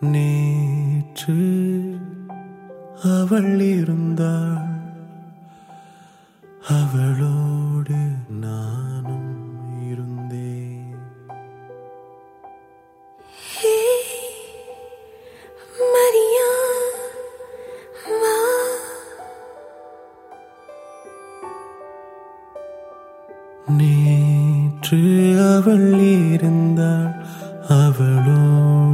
நேற்று அவள் இருந்தாள். அவளோடு நானும் இருந்தேன். மரியா வா. நேற்று அவள் இருந்தாள். அவளோடு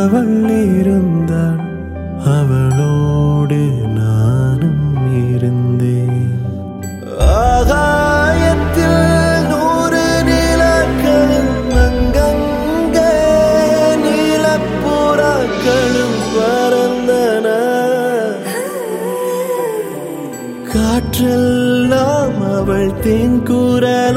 அவள் இருந்தாள் அவளோடு நானும் இருந்தேன். ஆகாயத்தில் நூறு நிலக்களும் அங்கங்கே நீலப்புறாக்களும் பறந்தன. காற்றெல்லாம் அவள் தென்குரலாயிருந்தது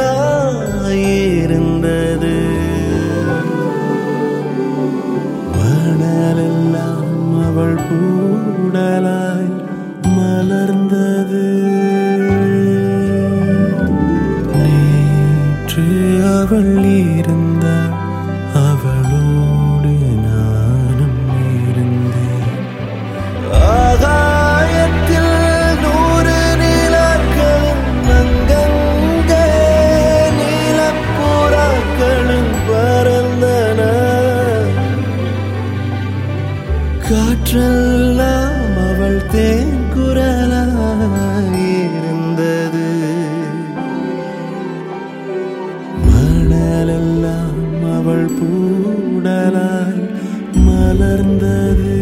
கூடலாய் மலர்ந்தது. நேற்று அவள் இருந்தாள் அவளோடு நானும் இருந்தேன். ஆகாயத்தில் நூறு நிலக்களும் அங்கங்கே நீலப்புறாக்களும் பறந்தன. காற்றல் அவள் தேங்குரலாயிருந்தது மணலெல்லாம் அவள் பூடலாய் மலர்ந்தது.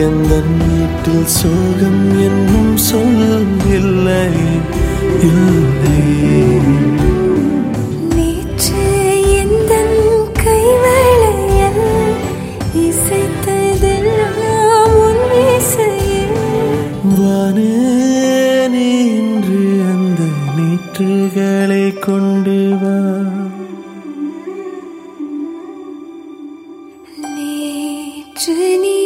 நேற்று எந்த வீட்டில் சோகம் என்னும் சொல் இல்லை இல்லை நேற்று எந்தன் கைவளையல் இசைத்ததெல்லாம் உன் இசையில். வானே நின்று அந்த நீற்றுகளை கொண்டு வா நேற்று நீ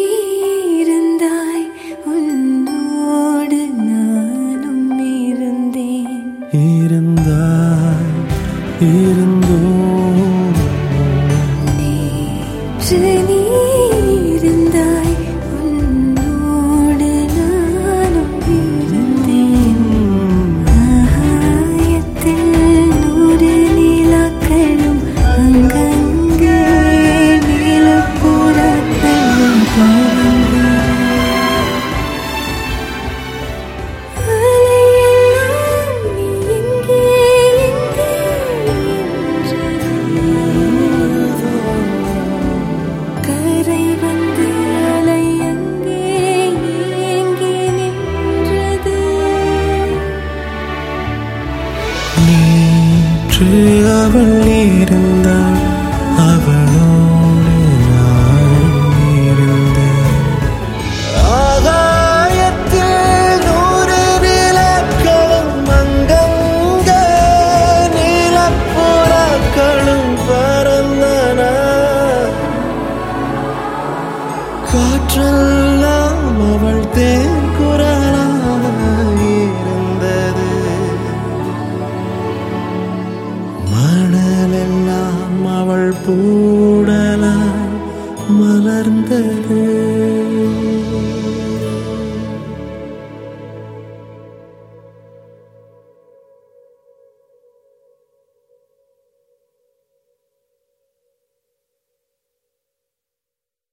நேற்று நீ அவள் பூடலாய் மலர்ந்தது.